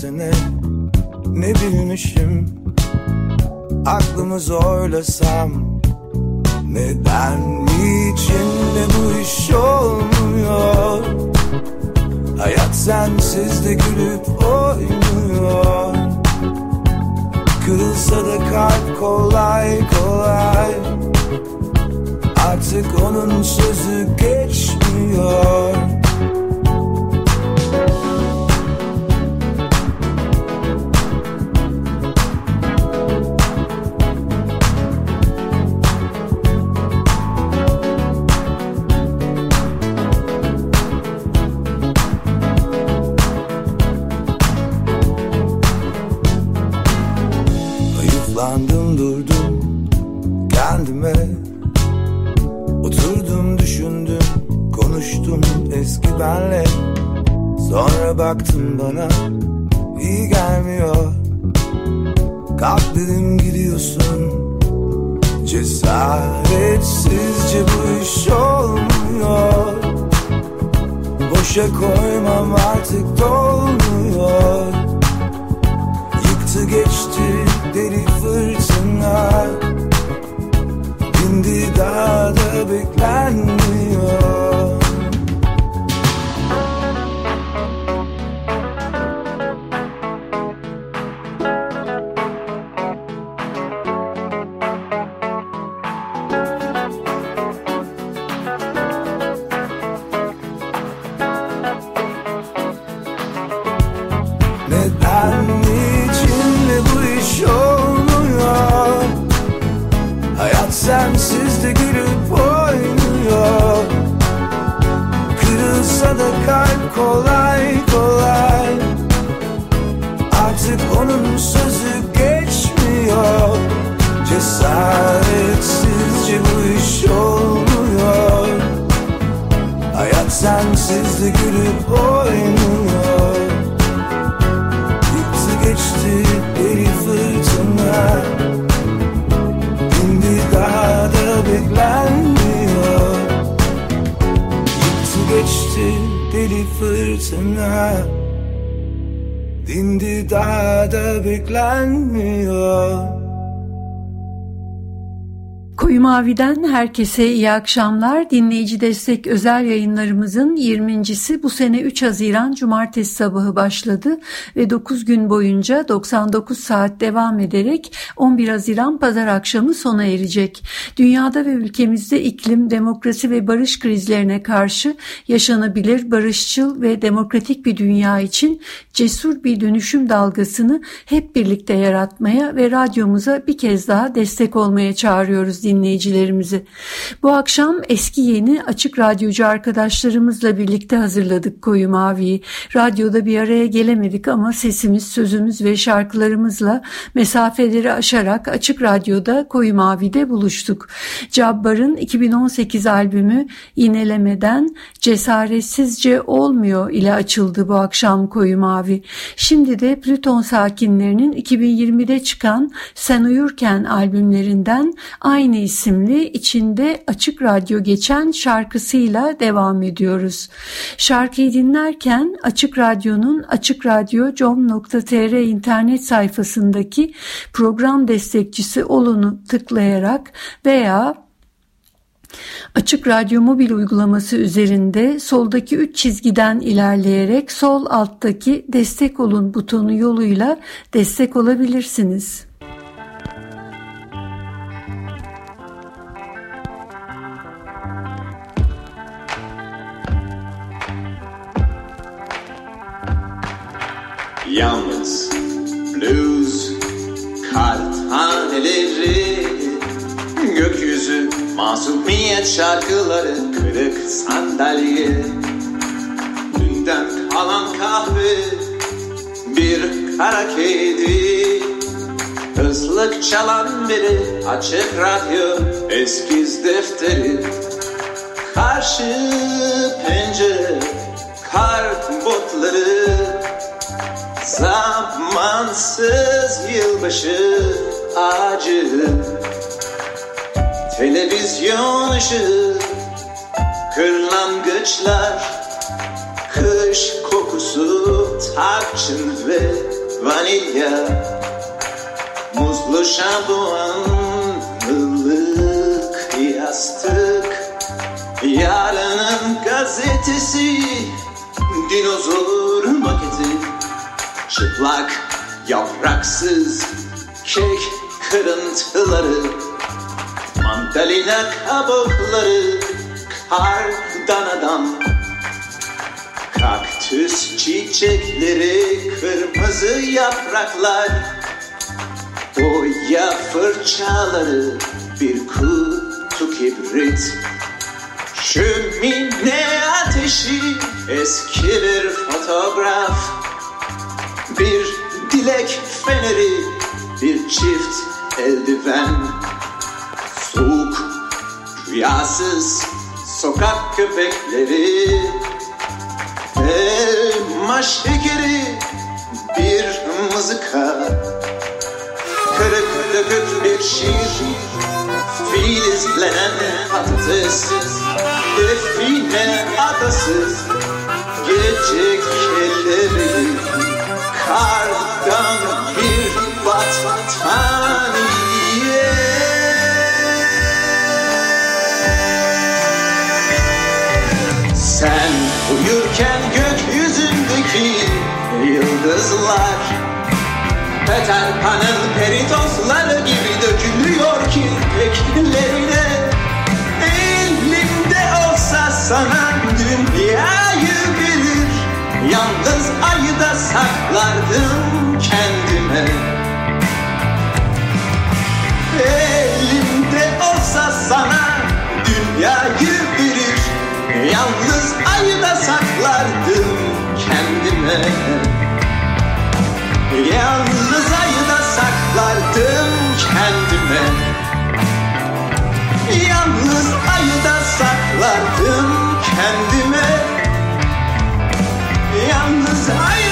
sene Ne bilmişim? Aklımı zorlasam Neden içinde bu iş olmuyor? Hayat sensiz de gülüp oynuyor. Kırılsa da kalp kolay kolay. Artık onun sözü geçmiyor kolay kolay. Artık onun sözü geçmiyor. Cesaretsizce bu iş olmuyor. Hayat sensizdi gülüp o sene Din didada beklenmiyor Mavi'den herkese iyi akşamlar. Dinleyici destek özel yayınlarımızın 20.si bu sene 3 Haziran Cumartesi sabahı başladı ve 9 gün boyunca 99 saat devam ederek 11 Haziran Pazar akşamı sona erecek. Dünyada ve ülkemizde iklim, demokrasi ve barış krizlerine karşı yaşanabilir, barışçıl ve demokratik bir dünya için cesur bir dönüşüm dalgasını hep birlikte yaratmaya ve radyomuza bir kez daha destek olmaya çağırıyoruz dinleyiciler dinleyicilerimizi. Bu akşam eski yeni açık radyocu arkadaşlarımızla birlikte hazırladık Koyu Mavi'yi. Radyoda bir araya gelemedik ama sesimiz, sözümüz ve şarkılarımızla mesafeleri aşarak açık radyoda Koyu Mavi'de buluştuk. Cabbar'ın 2018 albümü İğnelemeden Cesaretsizce Olmuyor ile açıldı bu akşam Koyu Mavi. Şimdi de Plüton sakinlerinin 2020'de çıkan Sen Uyurken albümlerinden aynı isim isimli içinde açık radyo geçen şarkısıyla devam ediyoruz. Şarkıyı dinlerken Açık Radyo'nun açıkradyo.com.tr internet sayfasındaki program destekçisi olunu tıklayarak veya Açık Radyo mobil uygulaması üzerinde soldaki 3 çizgiden ilerleyerek sol alttaki destek olun butonu yoluyla destek olabilirsiniz. Yalnız blues kar taneleri Gökyüzü masumiyet şarkıları Kırık sandalye Dünden kalan kahve Bir kara kedi Hızlık çalan biri Açık radyo Eskiz defteri Karşı pencere Kart botları Zamansız yılbaşı ağacı. Televizyon ışığı Kırlangıçlar Kış kokusu Tarçın ve vanilya. Muzlu şampuan ılık yastık. Yarının gazetesi Dinozor maketi Çıplak yapraksız kek kırıntıları Mandalina kabukları kardan adam Kaktüs çiçekleri kırmızı yapraklar Boya fırçaları bir kutu kibrit. Şömine ateşi eski bir fotoğraf Bir dilek feneri bir çift eldiven. Soğuk, rüyasız sokak köpekleri. Elma şekeri, bir mızıka. Kırık dökük bir şiir Filizlenen patates Define adası Gece kelleri Kardan bir battaniye Sen uyurken gökyüzündeki yıldızlar Peter Pan'ın peritosları gibi dökülüyor kirpiklerine. Elimde olsa sana dünyayı verir Yalnız ayı da saklardım kendime Elimde olsa sana dünyayı verir Yalnız ayı da saklardım kendime Yalnız ayı da saklardım kendime Yalnız ayı da saklardım kendime Yalnız ayı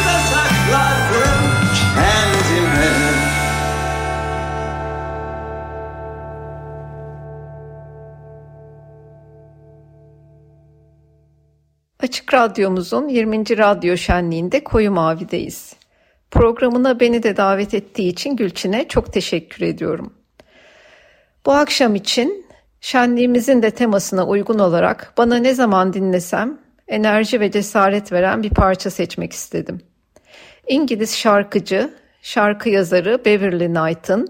Açık Radyomuzun 20. Radyo Şenliği'nde Koyu Mavi'deyiz. Programına beni de davet ettiği için Gülçin'e çok teşekkür ediyorum. Bu akşam için şenliğimizin de temasına uygun olarak bana ne zaman dinlesem enerji ve cesaret veren bir parça seçmek istedim. İngiliz şarkıcı, şarkı yazarı Beverly Knight'ın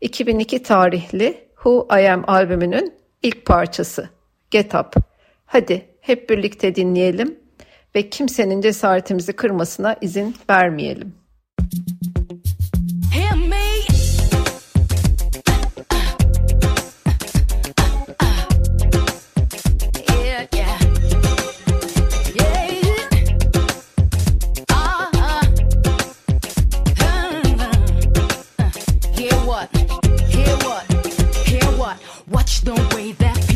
2002 tarihli Who I Am albümünün ilk parçası Get Up. Hadi hep birlikte dinleyelim ve kimsenin cesaretimizi kırmasına izin vermeyelim. Hear me. Yeah,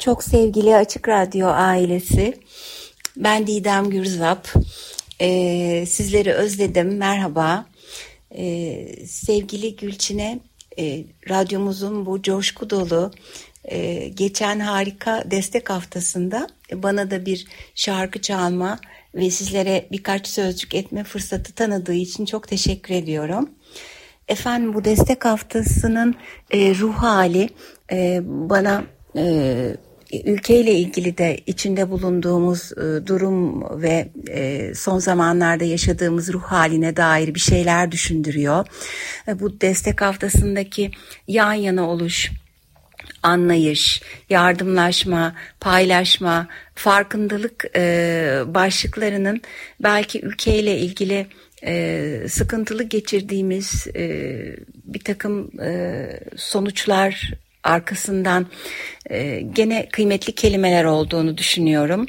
çok sevgili Açık Radyo ailesi. Ben Didem Gürzap. Ee, sizleri özledim. Merhaba. Ee, sevgili Gülçin'e e, radyomuzun bu coşku dolu e, geçen harika destek haftasında bana da bir şarkı çalma ve sizlere birkaç sözcük etme fırsatı tanıdığı için çok teşekkür ediyorum. Efendim bu destek haftasının e, ruh hali e, bana e, ülkeyle ilgili de içinde bulunduğumuz e, durum ve e, son zamanlarda yaşadığımız ruh haline dair bir şeyler düşündürüyor. E, bu destek haftasındaki yan yana oluş, anlayış, yardımlaşma, paylaşma, farkındalık başlıklarının belki ülkeyle ilgili sıkıntılı geçirdiğimiz bir takım sonuçlar arkasından e, gene kıymetli kelimeler olduğunu düşünüyorum.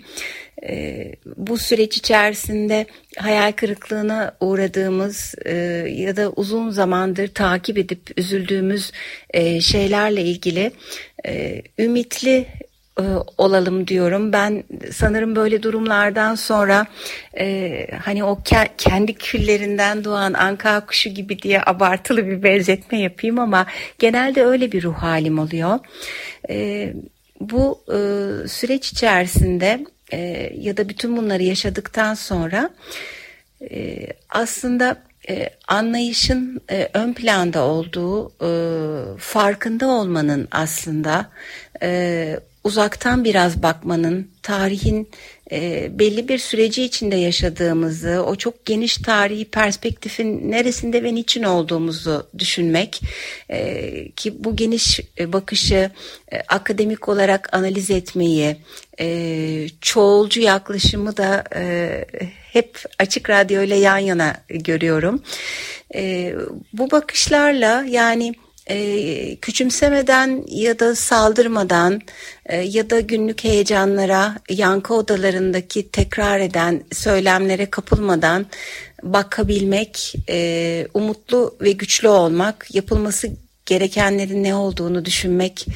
E, bu süreç içerisinde hayal kırıklığına uğradığımız e, ya da uzun zamandır takip edip üzüldüğümüz e, şeylerle ilgili e, ümitli e, olalım diyorum. Ben sanırım böyle durumlardan sonra e, hani o ke- kendi küllerinden doğan anka kuşu gibi diye abartılı bir benzetme yapayım ama genelde öyle bir ruh halim oluyor. E, bu e, süreç içerisinde e, ya da bütün bunları yaşadıktan sonra e, aslında e, anlayışın e, ön planda olduğu e, farkında olmanın aslında e, uzaktan biraz bakmanın, tarihin e, belli bir süreci içinde yaşadığımızı, o çok geniş tarihi perspektifin neresinde ve niçin olduğumuzu düşünmek e, ki bu geniş e, bakışı e, akademik olarak analiz etmeyi, e, çoğulcu yaklaşımı da e, hep açık radyo ile yan yana görüyorum. E, bu bakışlarla yani e, küçümsemeden ya da saldırmadan e, ya da günlük heyecanlara, yankı odalarındaki tekrar eden söylemlere kapılmadan bakabilmek, e, umutlu ve güçlü olmak, yapılması gerekenlerin ne olduğunu düşünmek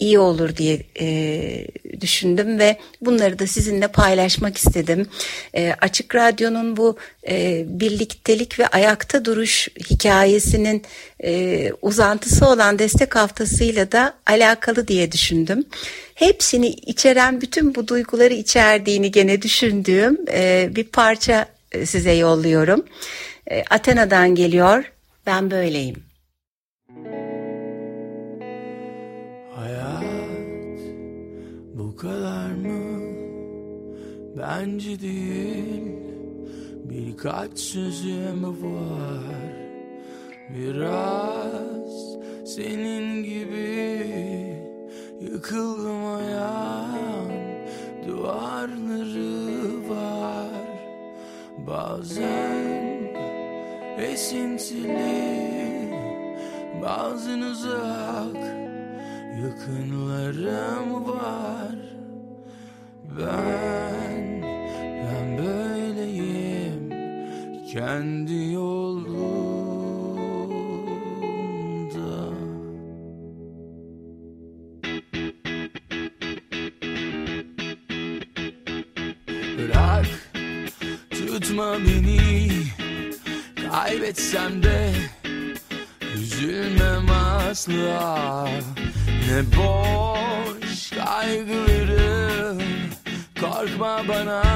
iyi olur diye e, düşündüm ve bunları da sizinle paylaşmak istedim. E, Açık Radyo'nun bu e, birliktelik ve ayakta duruş hikayesinin e, uzantısı olan destek haftasıyla da alakalı diye düşündüm. Hepsini içeren bütün bu duyguları içerdiğini gene düşündüğüm e, bir parça e, size yolluyorum. E, Athena'dan geliyor. Ben böyleyim. kadar Bence değil Birkaç sözüm var. Biraz senin gibi Yıkılmayan duvarları var. Bazen esintili Bazen uzak yakınlarım var. Ben, kendi yolumda Bırak, tutma beni. Kaybetsem de üzülmem asla. Ne boş kaygılarım. Korkma bana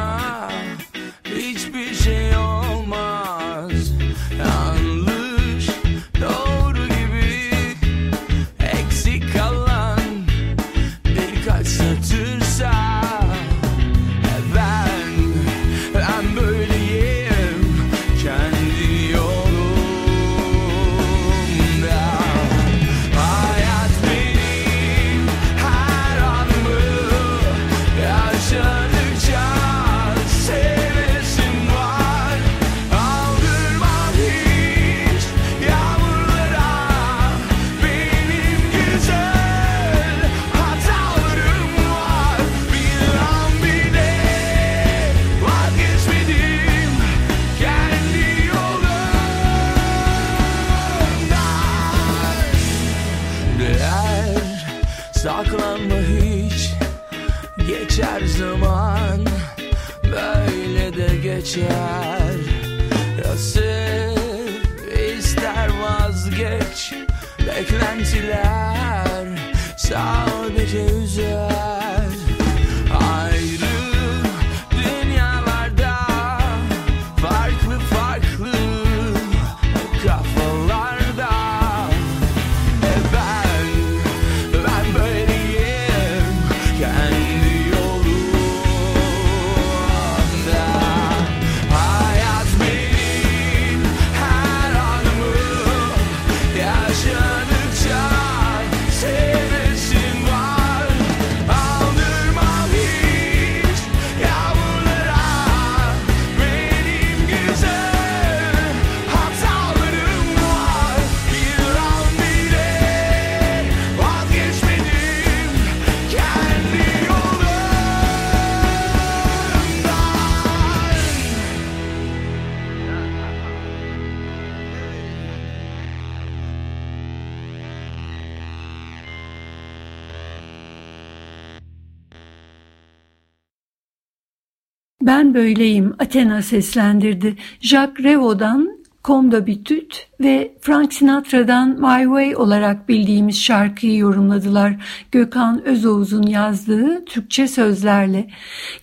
Ben böyleyim Athena seslendirdi. Jacques Revo'dan Comme d'habitude ve Frank Sinatra'dan My Way olarak bildiğimiz şarkıyı yorumladılar. Gökhan Özoğuz'un yazdığı Türkçe sözlerle.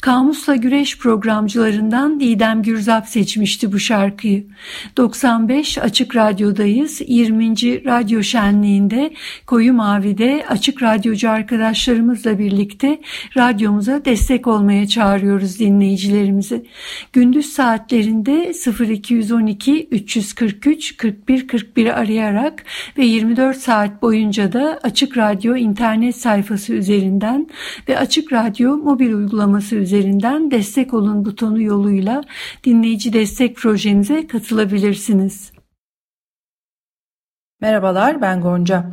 Kamusla Güreş programcılarından Didem Gürzap seçmişti bu şarkıyı. 95 Açık Radyo'dayız. 20. Radyo Şenliği'nde Koyu Mavi'de açık radyocu arkadaşlarımızla birlikte radyomuza destek olmaya çağırıyoruz dinleyicilerimizi. Gündüz saatlerinde 0212 343 41 41 arayarak ve 24 saat boyunca da Açık Radyo internet sayfası üzerinden ve Açık Radyo mobil uygulaması üzerinden destek olun butonu yoluyla dinleyici destek projemize katılabilirsiniz. Merhabalar ben Gonca.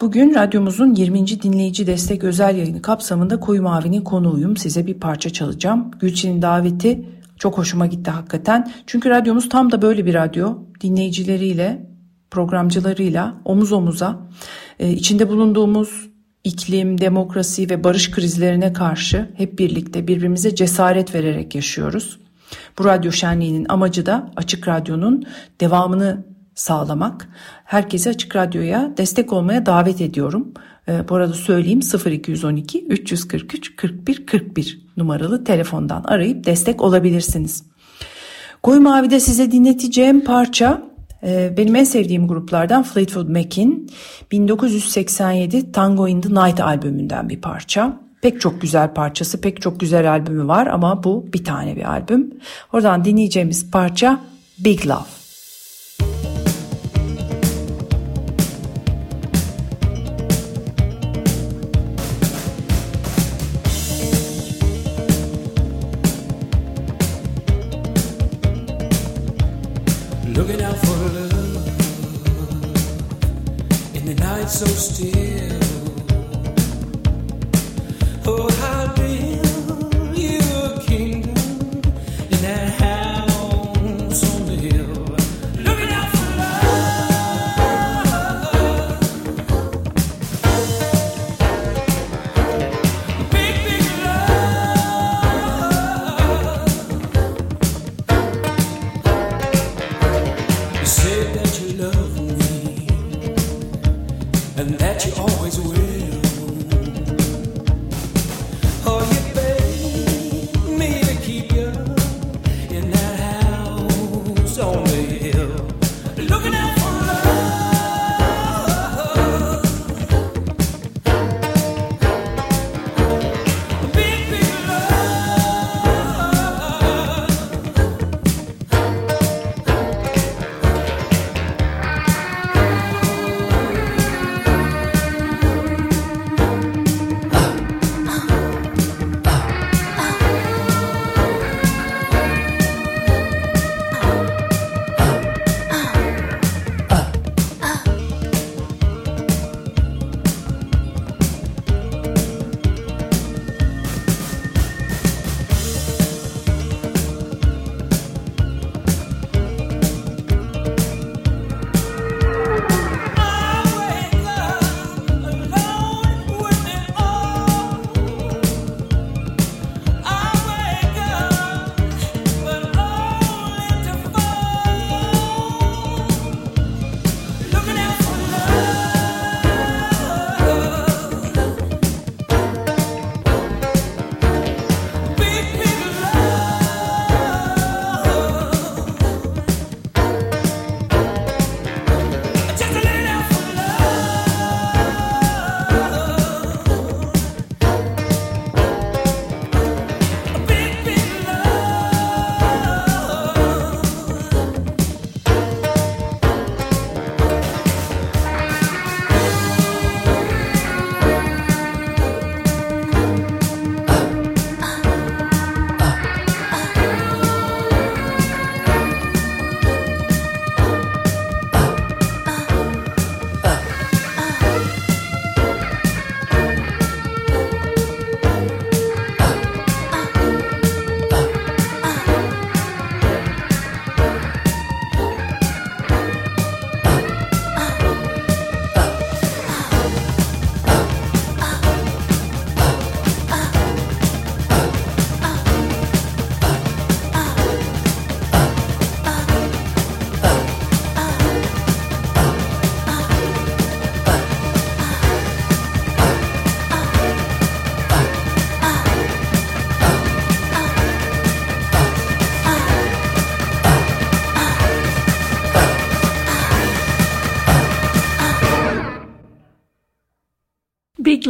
Bugün radyomuzun 20. dinleyici destek özel yayını kapsamında Koyu Mavi'nin konuğuyum. Size bir parça çalacağım. Gülçin'in daveti çok hoşuma gitti hakikaten. Çünkü radyomuz tam da böyle bir radyo. Dinleyicileriyle, programcılarıyla omuz omuza e, içinde bulunduğumuz iklim, demokrasi ve barış krizlerine karşı hep birlikte birbirimize cesaret vererek yaşıyoruz. Bu radyo şenliğinin amacı da Açık Radyo'nun devamını sağlamak. Herkesi Açık Radyo'ya destek olmaya davet ediyorum. Ee, bu arada söyleyeyim 0212 343 41 41 numaralı telefondan arayıp destek olabilirsiniz. Koyu Mavi'de size dinleteceğim parça e, benim en sevdiğim gruplardan Fleetwood Mac'in 1987 Tango in the Night albümünden bir parça. Pek çok güzel parçası, pek çok güzel albümü var ama bu bir tane bir albüm. Oradan dinleyeceğimiz parça Big Love.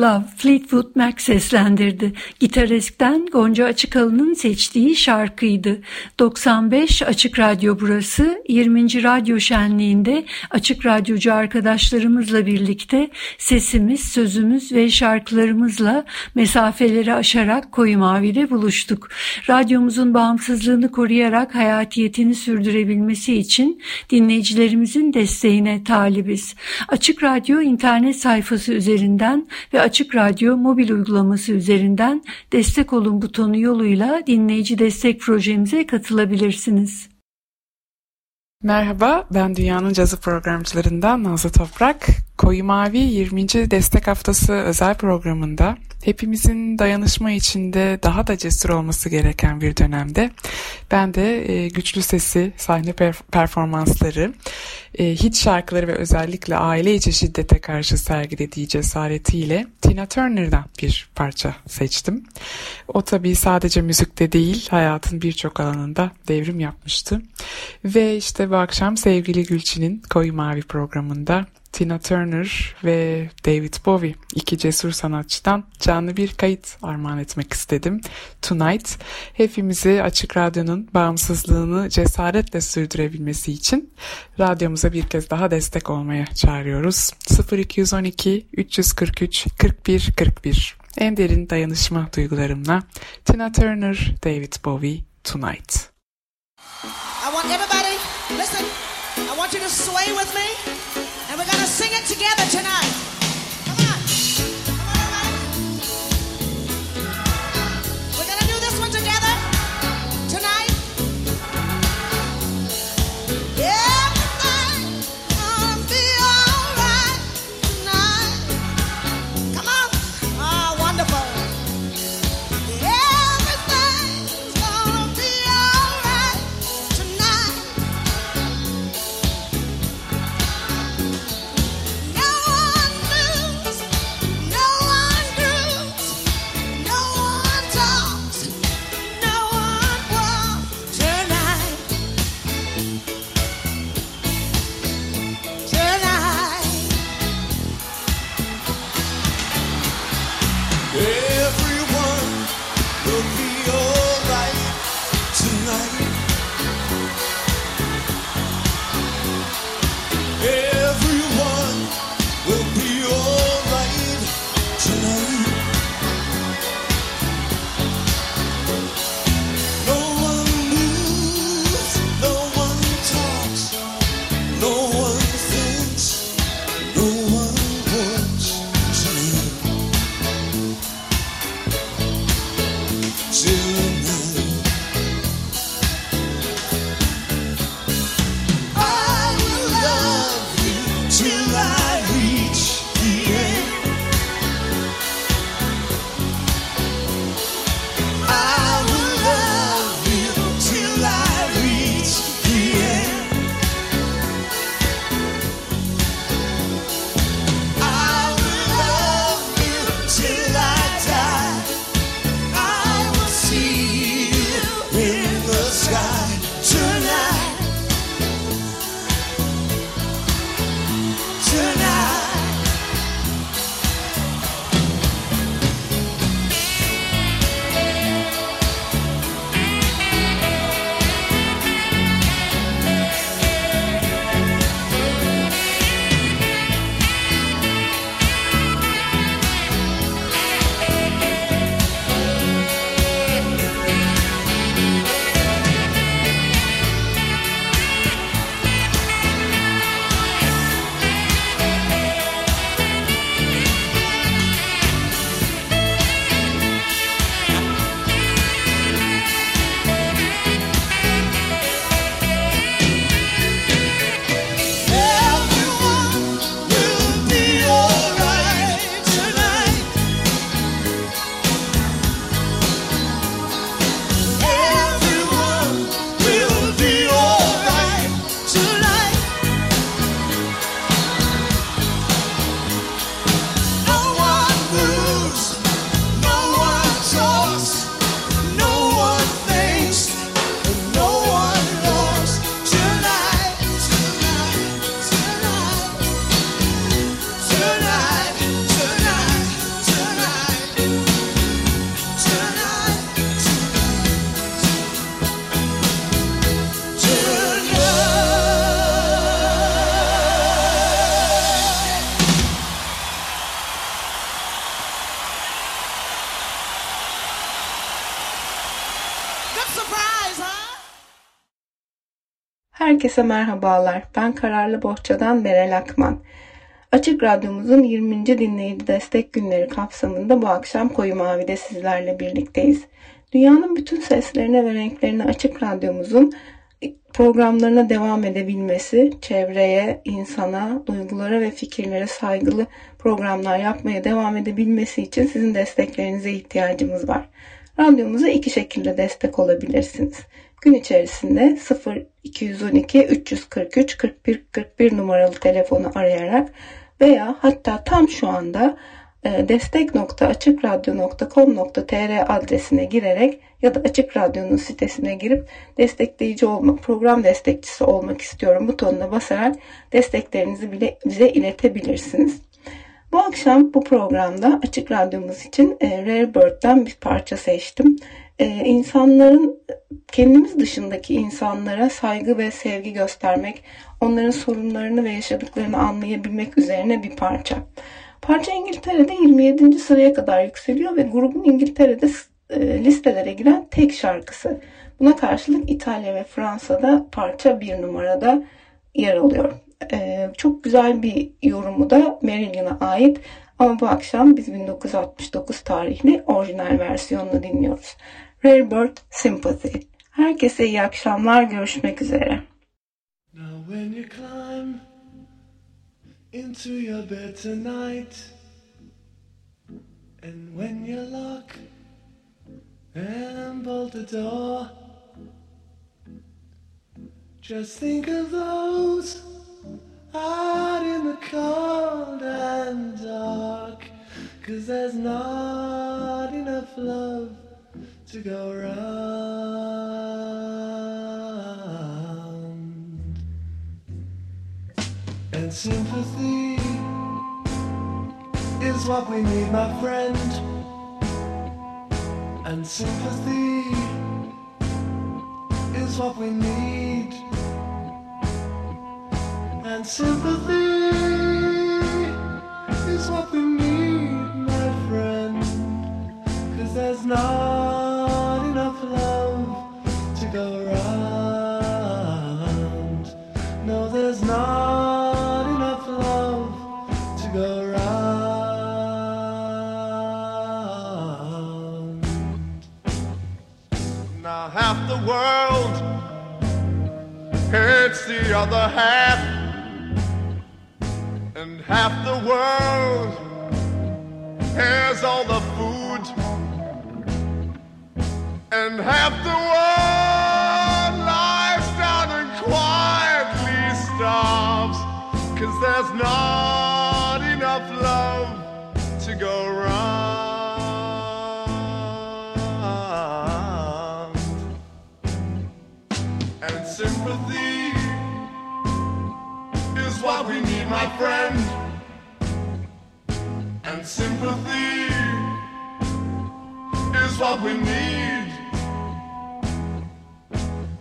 Love Fleetwood Mac seslendirdi. Gitarist'ten Gonca Açıkalı'nın seçtiği şarkıydı. 95 Açık Radyo burası. 20. Radyo Şenliği'nde Açık Radyocu arkadaşlarımızla birlikte sesimiz, sözümüz ve şarkılarımızla mesafeleri aşarak Koyu Mavi'de buluştuk. Radyomuzun bağımsızlığını koruyarak hayatiyetini sürdürebilmesi için dinleyicilerimizin desteğine talibiz. Açık Radyo internet sayfası üzerinden ve Açık Radyo mobil uygulaması üzerinden destek olun butonu yoluyla dinleyici destek projemize katılabilirsiniz. Merhaba, ben Dünyanın Cazı programcılarından Nazlı Toprak. Koyu Mavi 20. Destek Haftası özel programında hepimizin dayanışma içinde daha da cesur olması gereken bir dönemde ben de e, güçlü sesi, sahne performansları, e, hit şarkıları ve özellikle aile içi şiddete karşı sergilediği cesaretiyle Tina Turner'dan bir parça seçtim. O tabii sadece müzikte değil, hayatın birçok alanında devrim yapmıştı. Ve işte bu akşam sevgili Gülçin'in Koyu Mavi programında Tina Turner ve David Bowie iki cesur sanatçıdan canlı bir kayıt armağan etmek istedim. Tonight hepimizi Açık Radyo'nun bağımsızlığını cesaretle sürdürebilmesi için radyomuza bir kez daha destek olmaya çağırıyoruz. 0212 343 41 41 en derin dayanışma duygularımla Tina Turner, David Bowie, Tonight. I want everybody, listen, I want you to sway with me. And we're to sing it together tonight. Herkese merhabalar. Ben Kararlı Bohçadan Berel Akman. Açık Radyomuzun 20. Dinleyici Destek Günleri kapsamında bu akşam Koyu Mavi'de sizlerle birlikteyiz. Dünyanın bütün seslerine ve renklerine Açık Radyomuzun programlarına devam edebilmesi, çevreye, insana, duygulara ve fikirlere saygılı programlar yapmaya devam edebilmesi için sizin desteklerinize ihtiyacımız var. Radyomuza iki şekilde destek olabilirsiniz. Gün içerisinde 0 212 343 41 41 numaralı telefonu arayarak veya hatta tam şu anda e, destek.açıkradyo.com.tr adresine girerek ya da Açık Radyo'nun sitesine girip destekleyici olmak, program destekçisi olmak istiyorum butonuna basarak desteklerinizi bile bize iletebilirsiniz. Bu akşam bu programda Açık Radyomuz için e, Rare Bird'den bir parça seçtim. E, insanların kendimiz dışındaki insanlara saygı ve sevgi göstermek, onların sorunlarını ve yaşadıklarını anlayabilmek üzerine bir parça. Parça İngiltere'de 27. sıraya kadar yükseliyor ve grubun İngiltere'de e, listelere giren tek şarkısı. Buna karşılık İtalya ve Fransa'da parça bir numarada yer alıyor. E, çok güzel bir yorumu da Marillion'a ait ama bu akşam biz 1969 tarihli orijinal versiyonunu dinliyoruz. Rare Bird Sympathy. Herkese iyi akşamlar. Görüşmek üzere. Now when you climb into your bed tonight, and when you lock and bolt the door, just think of those out in the cold and dark, cause there's not enough love to go round. And sympathy is what we need, my friend. And sympathy is what we need. And sympathy is what we need, my friend. Cause there's not No, there's not enough love to go around. Now half the world hates the other half, and half the world has all the food, and half the world cause there's not enough love to go round. And sympathy is what we need, my friend. And sympathy is what we need.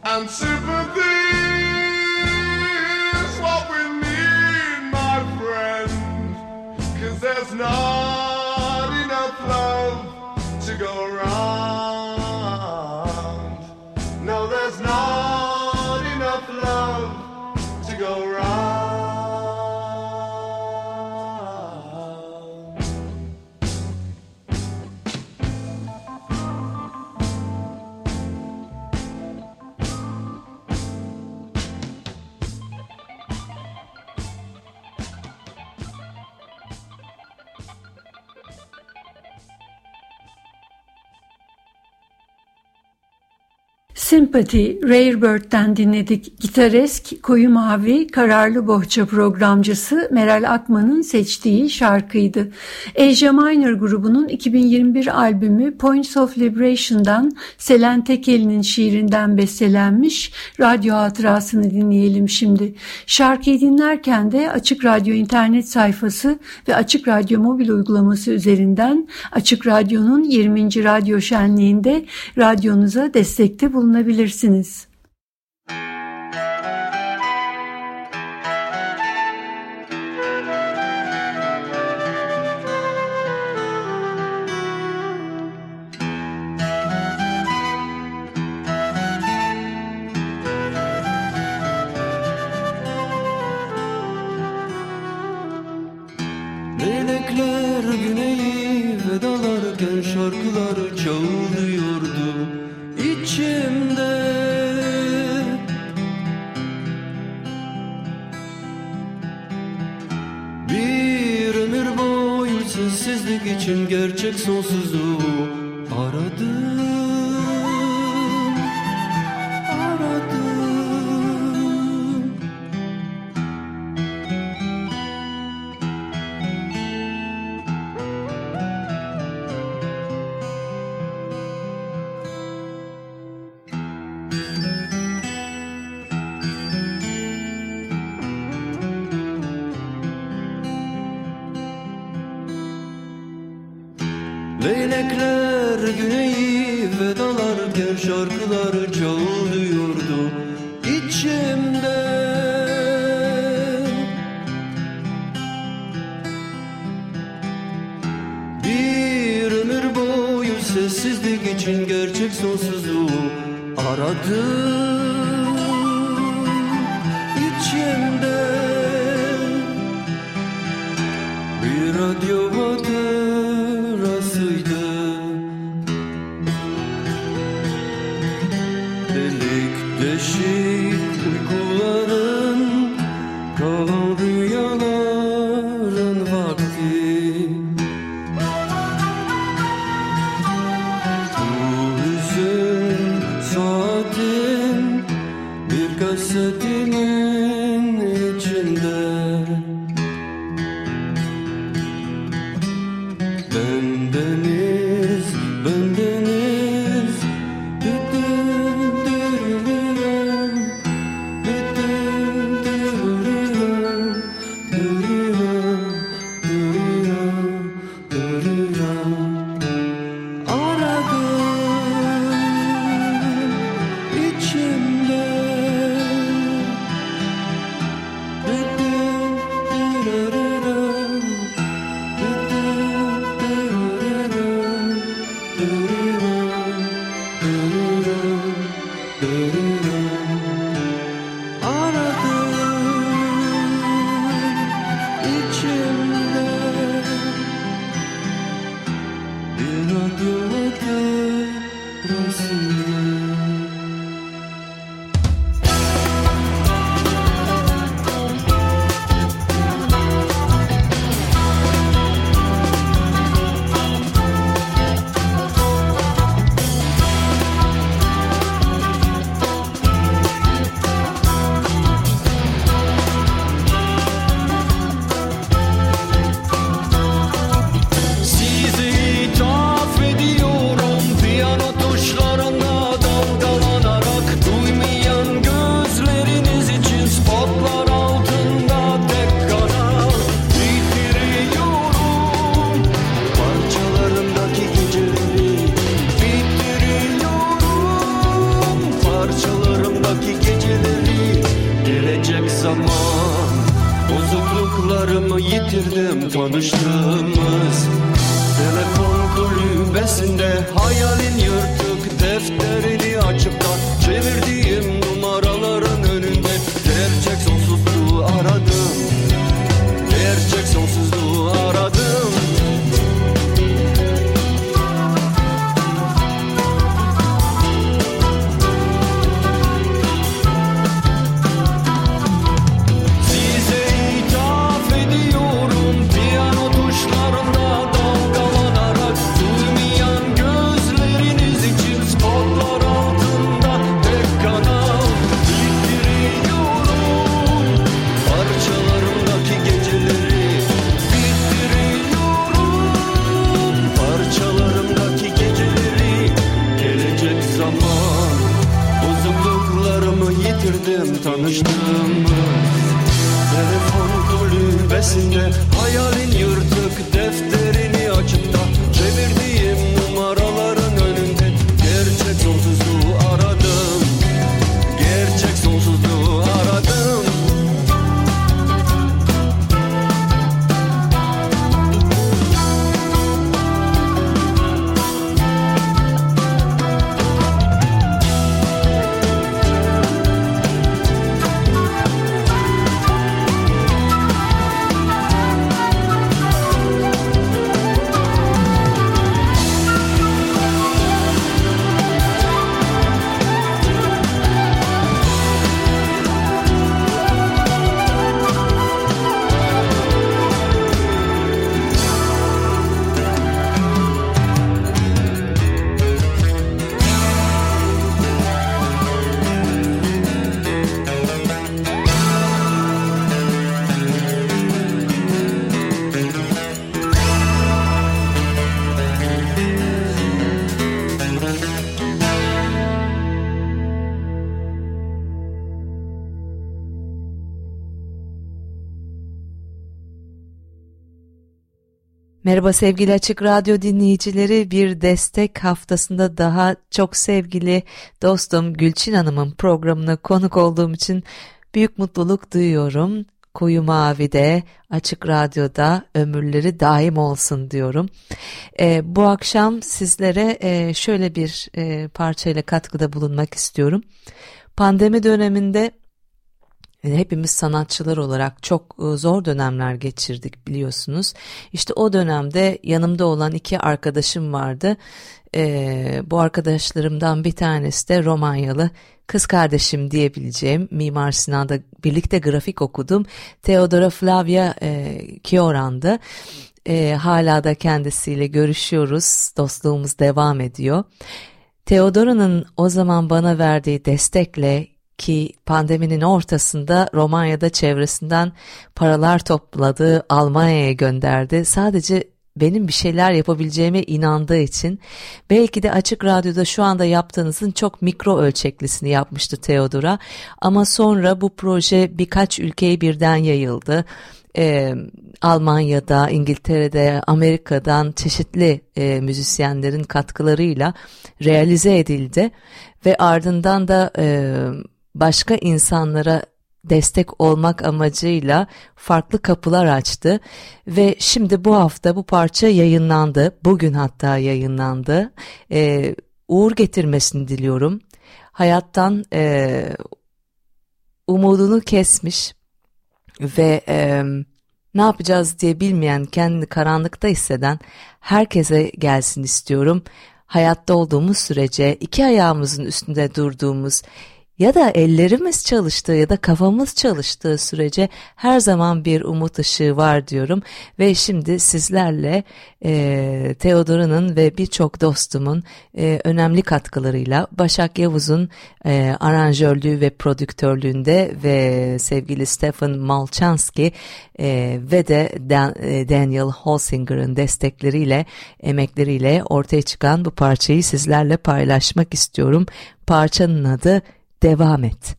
And sympathy not Sympathy, Rare Bird'den dinledik. Gitaresk, Koyu Mavi, Kararlı Bohça programcısı Meral Akman'ın seçtiği şarkıydı. Asia Minor grubunun 2021 albümü Points of Liberation'dan Selen Tekeli'nin şiirinden bestelenmiş radyo hatırasını dinleyelim şimdi. Şarkıyı dinlerken de Açık Radyo internet sayfası ve Açık Radyo mobil uygulaması üzerinden Açık Radyo'nun 20. radyo şenliğinde radyonuza destekte bulunabilirsiniz dinleyebilirsiniz. Melekler güneyi vedalarken şarkılar çaldı sonsuzluğu Merhaba sevgili Açık Radyo dinleyicileri bir destek haftasında daha çok sevgili dostum Gülçin Hanım'ın programına konuk olduğum için büyük mutluluk duyuyorum. Koyu Mavi'de Açık Radyo'da ömürleri daim olsun diyorum. E, bu akşam sizlere e, şöyle bir e, parçayla katkıda bulunmak istiyorum. Pandemi döneminde e, hepimiz sanatçılar olarak çok e, zor dönemler geçirdik biliyorsunuz. İşte o dönemde yanımda olan iki arkadaşım vardı. Ee, bu arkadaşlarımdan bir tanesi de Romanyalı kız kardeşim diyebileceğim Mimar Sinan'da birlikte grafik okudum. Theodora Flavia e, Kioran'dı. E, hala da kendisiyle görüşüyoruz. Dostluğumuz devam ediyor. Theodora'nın o zaman bana verdiği destekle ki pandeminin ortasında Romanya'da çevresinden paralar topladı, Almanya'ya gönderdi. Sadece benim bir şeyler yapabileceğime inandığı için belki de açık radyoda şu anda yaptığınızın çok mikro ölçeklisini yapmıştı Theodora ama sonra bu proje birkaç ülkeye birden yayıldı. Ee, Almanya'da, İngiltere'de, Amerika'dan çeşitli e, müzisyenlerin katkılarıyla realize edildi ve ardından da e, başka insanlara destek olmak amacıyla farklı kapılar açtı ve şimdi bu hafta bu parça yayınlandı. Bugün hatta yayınlandı. Ee, uğur getirmesini diliyorum. Hayattan e, umudunu kesmiş ve e, ne yapacağız diye bilmeyen, kendini karanlıkta hisseden herkese gelsin istiyorum. Hayatta olduğumuz sürece iki ayağımızın üstünde durduğumuz ya da ellerimiz çalıştığı ya da kafamız çalıştığı sürece her zaman bir umut ışığı var diyorum ve şimdi sizlerle e, Theodora'nın ve birçok dostumun e, önemli katkılarıyla Başak Yavuz'un e, aranjörlüğü ve prodüktörlüğünde ve sevgili Stefan Malchanski e, ve de Dan, e, Daniel Holsinger'ın destekleriyle emekleriyle ortaya çıkan bu parçayı sizlerle paylaşmak istiyorum. Parçanın adı devam et.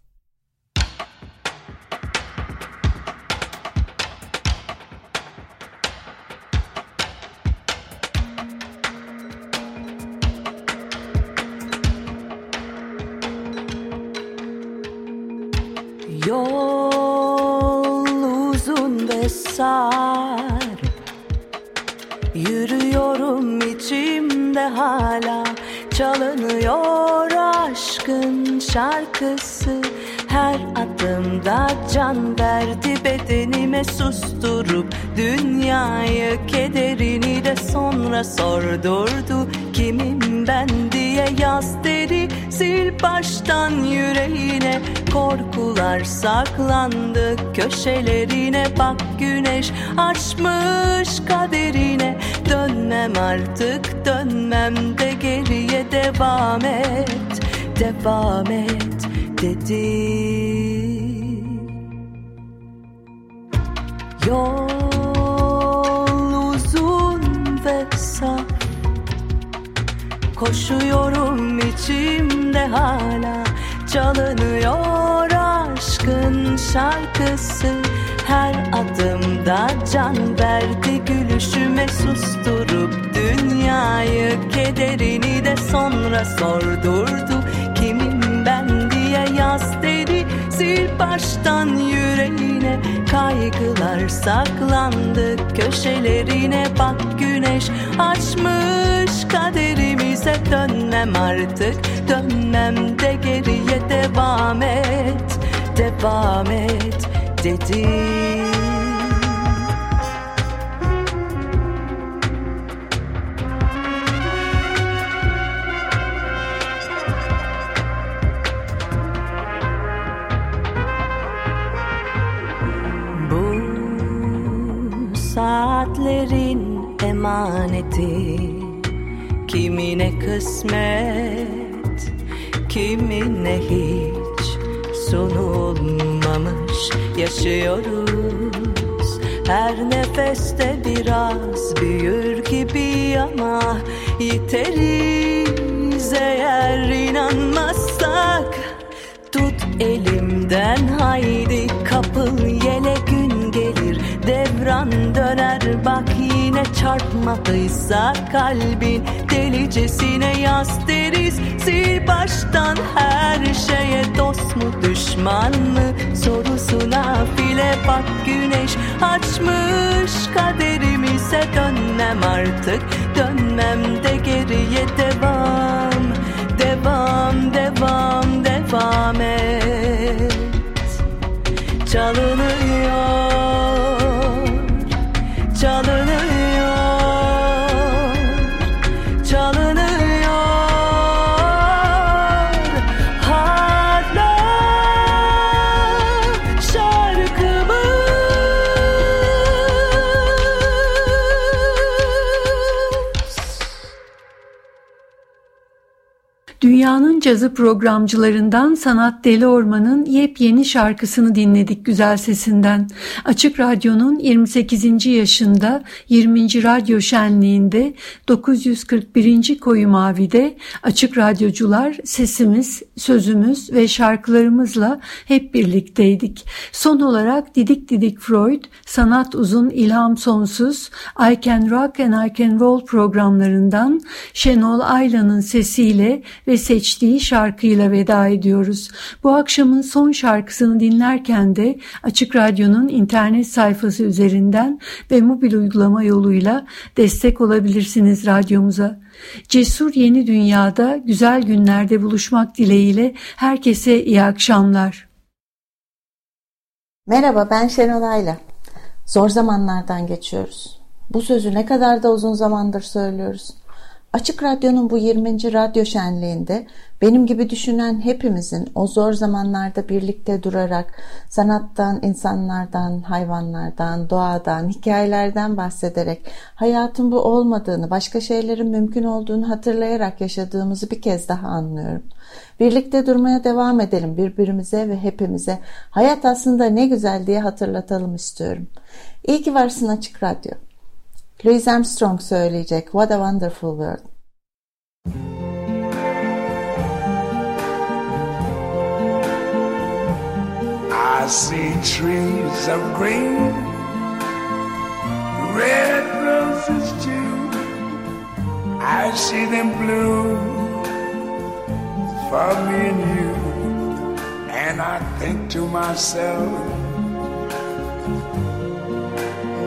Saklandı. Köşelerine Bak güneş açmış kaderine. Dönmem artık dönmem de geriye devam et Devam et dedi kederini de sonra sordurdu. Kimim ben diye yaz dedi. Sil baştan yüreğine Kaygılar saklandı. Köşelerine Bak güneş açmış. Kaderimize Dönmem artık. Dönmem de geriye devam et. Devam et dedi emaneti. Kimine kısmet, kimine hiç sunulmamış. Yaşıyoruz Her nefeste biraz büyür gibi ama yiteriz. Eğer inanmazsak Tut elimden haydi kapıl yele Devran döner bak yine çarpmadıysa kalbin Delicesine yaz deriz Sil baştan her şeye. Dost mu düşman mı? Sorusuna File bak güneş. Açmış Kaderimize dönmem artık. Dönmem de geriye devam. Devam, devam, devam et. Çalınıyor cazı programcılarından Sanat Deli Orman'ın yepyeni şarkısını dinledik güzel sesinden. Açık Radyo'nun 28. yaşında 20. radyo şenliğinde 941. Koyu Mavi'de Açık Radyocular sesimiz, sözümüz ve şarkılarımızla hep birlikteydik. Son olarak Didik Didik Freud, Sanat Uzun İlham Sonsuz, I Can Rock and I Can Roll programlarından Şenol Aylan'ın sesiyle ve seçtiği şarkıyla veda ediyoruz. Bu akşamın son şarkısını dinlerken de Açık Radyo'nun internet sayfası üzerinden ve mobil uygulama yoluyla destek olabilirsiniz radyomuza. Cesur yeni dünyada güzel günlerde buluşmak dileğiyle herkese iyi akşamlar. Merhaba ben Şenol Ayla. Zor zamanlardan geçiyoruz. Bu sözü ne kadar da uzun zamandır söylüyoruz. Açık Radyo'nun bu 20. radyo şenliğinde benim gibi düşünen hepimizin o zor zamanlarda birlikte durarak sanattan, insanlardan, hayvanlardan, doğadan, hikayelerden bahsederek hayatın bu olmadığını, başka şeylerin mümkün olduğunu hatırlayarak yaşadığımızı bir kez daha anlıyorum. Birlikte durmaya devam edelim birbirimize ve hepimize. Hayat aslında ne güzel diye hatırlatalım istiyorum. İyi ki varsın Açık Radyo. Louis Armstrong söyleyecek What a Wonderful World. I see trees of green, red roses too. I see them bloom for me and you. And I think to myself,